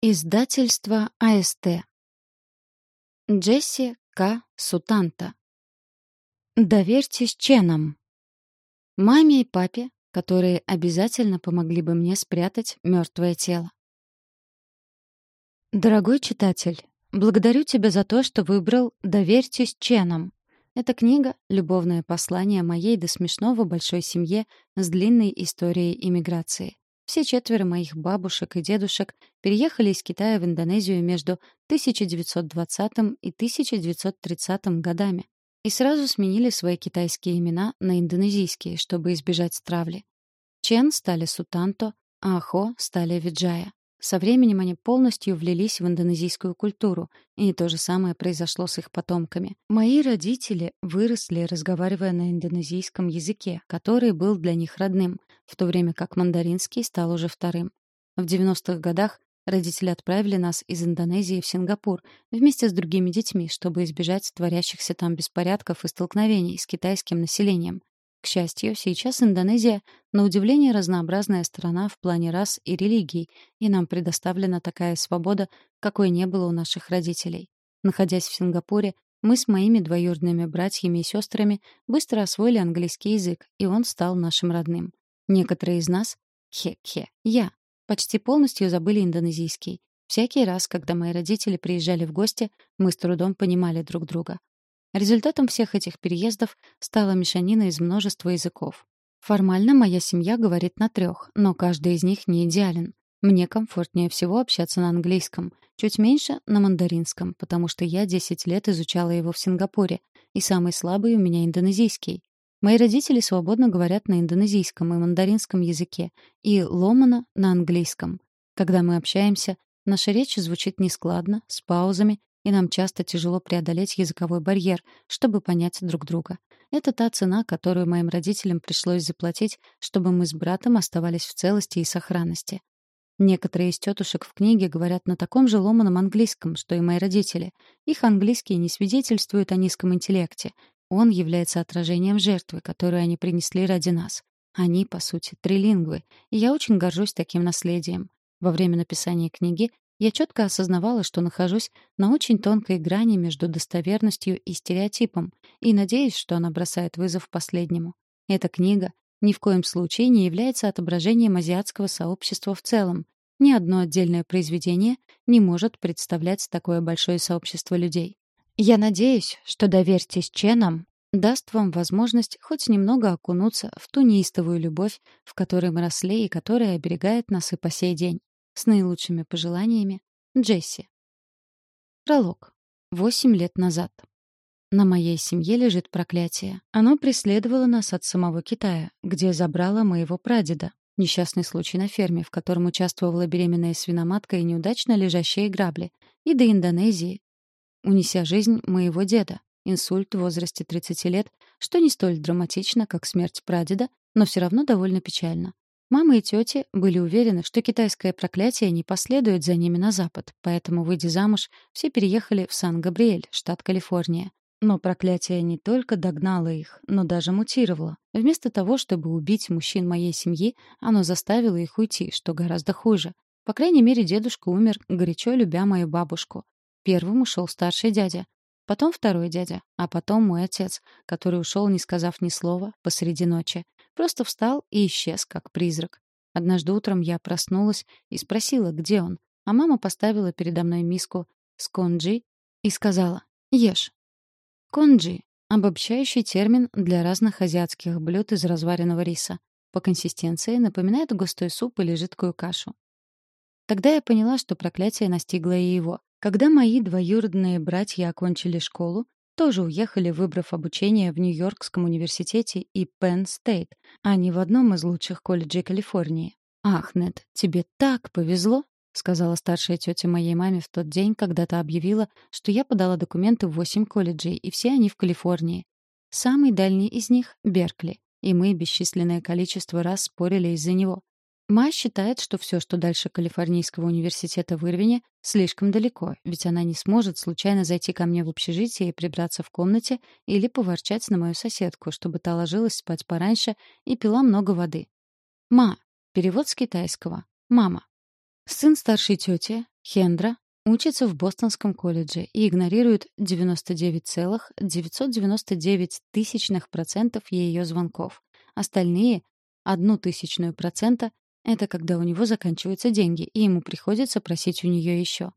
Издательство АСТ. Джесси К. Сутанта. Доверьтесь Ченам. Маме и папе, которые обязательно помогли бы мне спрятать мертвое тело. Дорогой читатель, благодарю тебя за то, что выбрал «Доверьтесь Ченам». Эта книга — любовное послание моей до смешного большой семье с длинной историей иммиграции. Все четверо моих бабушек и дедушек переехали из Китая в Индонезию между 1920 и 1930 годами и сразу сменили свои китайские имена на индонезийские, чтобы избежать травли. Чен стали Сутанто, а Ахо стали Виджая. Со временем они полностью влились в индонезийскую культуру, и то же самое произошло с их потомками. Мои родители выросли, разговаривая на индонезийском языке, который был для них родным, в то время как мандаринский стал уже вторым. В 90-х годах родители отправили нас из Индонезии в Сингапур вместе с другими детьми, чтобы избежать творящихся там беспорядков и столкновений с китайским населением. Счастью, сейчас Индонезия, на удивление, разнообразная страна в плане рас и религий, и нам предоставлена такая свобода, какой не было у наших родителей. Находясь в Сингапуре, мы с моими двоюродными братьями и сестрами быстро освоили английский язык, и он стал нашим родным. Некоторые из нас, хе-хе, я, почти полностью забыли индонезийский. Всякий раз, когда мои родители приезжали в гости, мы с трудом понимали друг друга. Результатом всех этих переездов стала мешанина из множества языков. Формально моя семья говорит на трех, но каждый из них не идеален. Мне комфортнее всего общаться на английском, чуть меньше — на мандаринском, потому что я 10 лет изучала его в Сингапуре, и самый слабый у меня индонезийский. Мои родители свободно говорят на индонезийском и мандаринском языке, и ломано на английском. Когда мы общаемся, наша речь звучит нескладно, с паузами и нам часто тяжело преодолеть языковой барьер, чтобы понять друг друга. Это та цена, которую моим родителям пришлось заплатить, чтобы мы с братом оставались в целости и сохранности. Некоторые из тетушек в книге говорят на таком же ломаном английском, что и мои родители. Их английский не свидетельствует о низком интеллекте. Он является отражением жертвы, которую они принесли ради нас. Они, по сути, трилингвы, и я очень горжусь таким наследием. Во время написания книги я четко осознавала, что нахожусь на очень тонкой грани между достоверностью и стереотипом, и надеюсь, что она бросает вызов последнему. Эта книга ни в коем случае не является отображением азиатского сообщества в целом. Ни одно отдельное произведение не может представлять такое большое сообщество людей. Я надеюсь, что «Доверьтесь Ченам» даст вам возможность хоть немного окунуться в ту неистовую любовь, в которой мы росли и которая оберегает нас и по сей день. С наилучшими пожеланиями, Джесси. Пролог. Восемь лет назад. На моей семье лежит проклятие. Оно преследовало нас от самого Китая, где забрало моего прадеда. Несчастный случай на ферме, в котором участвовала беременная свиноматка и неудачно лежащие грабли. И до Индонезии, унеся жизнь моего деда. Инсульт в возрасте 30 лет, что не столь драматично, как смерть прадеда, но все равно довольно печально. Мама и тети были уверены, что китайское проклятие не последует за ними на запад, поэтому, выйдя замуж, все переехали в Сан-Габриэль, штат Калифорния. Но проклятие не только догнало их, но даже мутировало. Вместо того, чтобы убить мужчин моей семьи, оно заставило их уйти, что гораздо хуже. По крайней мере, дедушка умер, горячо любя мою бабушку. Первым ушел старший дядя, потом второй дядя, а потом мой отец, который ушел, не сказав ни слова, посреди ночи. Просто встал и исчез, как призрак. Однажды утром я проснулась и спросила, где он, а мама поставила передо мной миску с конджи и сказала «Ешь». Конджи — обобщающий термин для разных азиатских блюд из разваренного риса. По консистенции напоминает густой суп или жидкую кашу. Тогда я поняла, что проклятие настигло и его. Когда мои двоюродные братья окончили школу, тоже уехали, выбрав обучение в Нью-Йоркском университете и State, а не в одном из лучших колледжей Калифорнии. «Ах, Нед, тебе так повезло!» — сказала старшая тетя моей маме в тот день, когда та объявила, что я подала документы в восемь колледжей, и все они в Калифорнии. Самый дальний из них — Беркли, и мы бесчисленное количество раз спорили из-за него. Ма считает, что все, что дальше Калифорнийского университета в Ирвине, слишком далеко, ведь она не сможет случайно зайти ко мне в общежитие и прибраться в комнате или поворчать на мою соседку, чтобы та ложилась спать пораньше и пила много воды. Ма. Перевод с китайского. Мама. Сын старшей тети, Хендра учится в Бостонском колледже и игнорирует 99,999 тысячных процентов ее звонков. Остальные — одну тысячную процента — это когда у него заканчиваются деньги, и ему приходится просить у нее еще.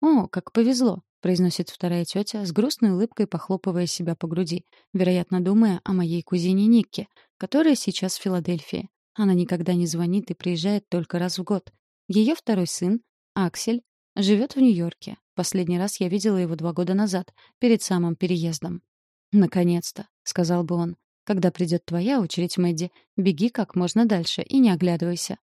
«О, как повезло», — произносит вторая тетя, с грустной улыбкой похлопывая себя по груди, вероятно, думая о моей кузине Никке, которая сейчас в Филадельфии. Она никогда не звонит и приезжает только раз в год. Ее второй сын, Аксель, живет в Нью-Йорке. Последний раз я видела его два года назад, перед самым переездом. «Наконец-то», — сказал бы он. «Когда придет твоя очередь, Мэдди, беги как можно дальше и не оглядывайся.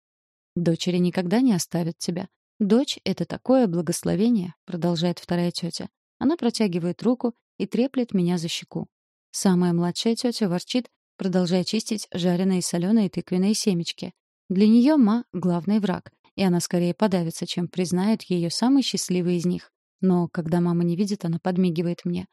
Дочери никогда не оставят тебя. Дочь — это такое благословение», — продолжает вторая тетя. Она протягивает руку и треплет меня за щеку. Самая младшая тетя ворчит, продолжая чистить жареные соленые тыквенные семечки. Для нее ма — главный враг, и она скорее подавится, чем признает ее самый счастливый из них. Но когда мама не видит, она подмигивает мне.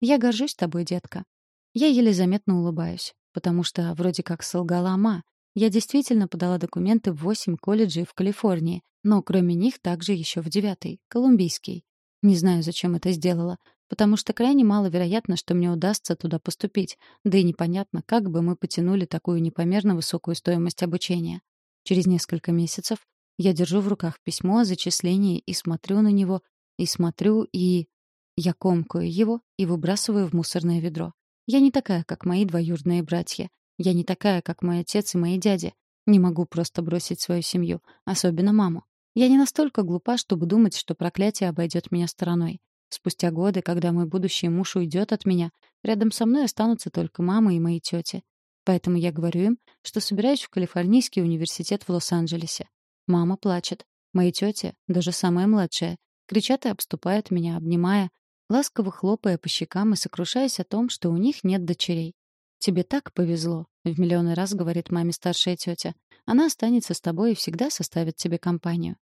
«Я горжусь тобой, детка». Я еле заметно улыбаюсь, потому что вроде как солгала ма. Я действительно подала документы в восемь колледжей в Калифорнии, но кроме них также еще в девятый, колумбийский. Не знаю, зачем это сделала, потому что крайне маловероятно, что мне удастся туда поступить, да и непонятно, как бы мы потянули такую непомерно высокую стоимость обучения. Через несколько месяцев я держу в руках письмо о зачислении и смотрю на него, и смотрю, и... Я комкаю его и выбрасываю в мусорное ведро. Я не такая, как мои двоюродные братья. Я не такая, как мой отец и мои дяди. Не могу просто бросить свою семью, особенно маму. Я не настолько глупа, чтобы думать, что проклятие обойдет меня стороной. Спустя годы, когда мой будущий муж уйдет от меня, рядом со мной останутся только мама и мои тети. Поэтому я говорю им, что собираюсь в Калифорнийский университет в Лос-Анджелесе. Мама плачет. Мои тети, даже самая младшая, кричат и обступают меня, обнимая, ласково хлопая по щекам и сокрушаясь о том, что у них нет дочерей. «Тебе так повезло», — в миллионы раз говорит маме старшая тетя. «Она останется с тобой и всегда составит тебе компанию».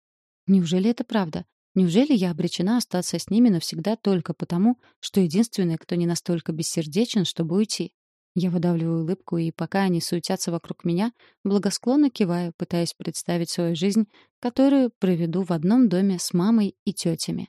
Неужели это правда? Неужели я обречена остаться с ними навсегда только потому, что единственный, кто не настолько бессердечен, чтобы уйти? Я выдавливаю улыбку, и пока они суетятся вокруг меня, благосклонно киваю, пытаясь представить свою жизнь, которую проведу в одном доме с мамой и тетями.